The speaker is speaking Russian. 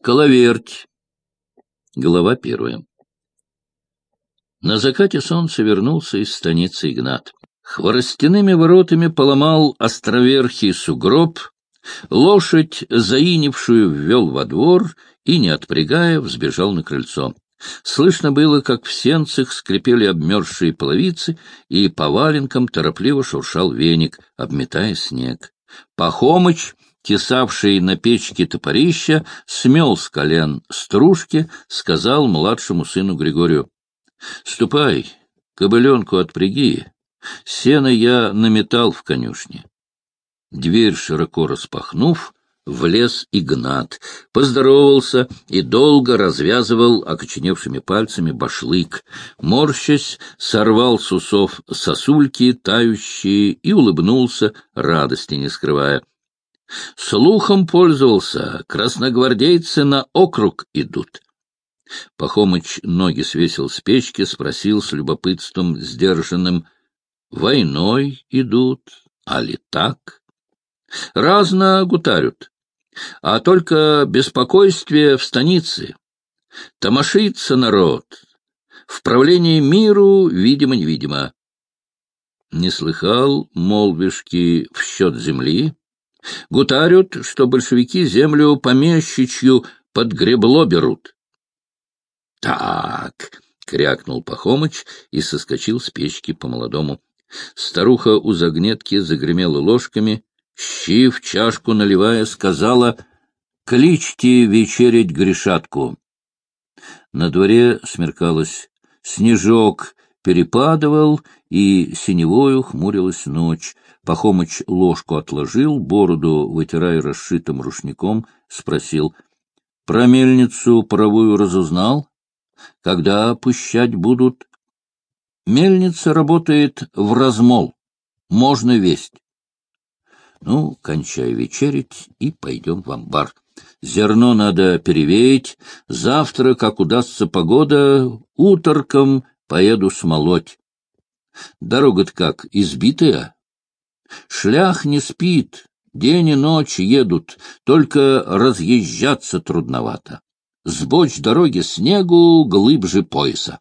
Коловерть. Глава первая. На закате солнца вернулся из станицы Игнат. Хворостяными воротами поломал островерхий сугроб, лошадь, заинившую, ввел во двор и, не отпрягая, взбежал на крыльцо. Слышно было, как в сенцах скрипели обмерзшие половицы, и по валенкам торопливо шуршал веник, обметая снег. Пахомыч тесавший на печке топорища, смел с колен стружки, сказал младшему сыну Григорию, — Ступай, кобыленку отпряги, сено я наметал в конюшне. Дверь широко распахнув, влез Игнат, поздоровался и долго развязывал окоченевшими пальцами башлык. Морщась, сорвал с усов сосульки, тающие, и улыбнулся, радости не скрывая. Слухом пользовался, красногвардейцы на округ идут. Пахомыч ноги свесил с печки, спросил с любопытством сдержанным, «Войной идут, а ли так?» «Разно гутарют, а только беспокойствие в станице. Тамашится народ, в правлении миру, видимо-невидимо». Не слыхал молвишки в счет земли? Гутарют, что большевики землю помещичью под гребло берут. — Так, — крякнул Пахомыч и соскочил с печки по-молодому. Старуха у загнетки загремела ложками, щи в чашку наливая, сказала «Кличьте вечерить грешатку». На дворе смеркалось. Снежок перепадывал, и синевою хмурилась ночь. Пахомыч ложку отложил, бороду, вытирая расшитым рушником, спросил. — Про мельницу паровую разузнал? Когда пущать будут? — Мельница работает в размол. Можно весть. — Ну, кончай вечерить и пойдем в амбар. Зерно надо перевеять. Завтра, как удастся погода, уторком поеду смолоть. Дорога-то как, избитая? Шлях не спит, день и ночь едут, только разъезжаться трудновато. Сбочь дороги снегу глыбже пояса.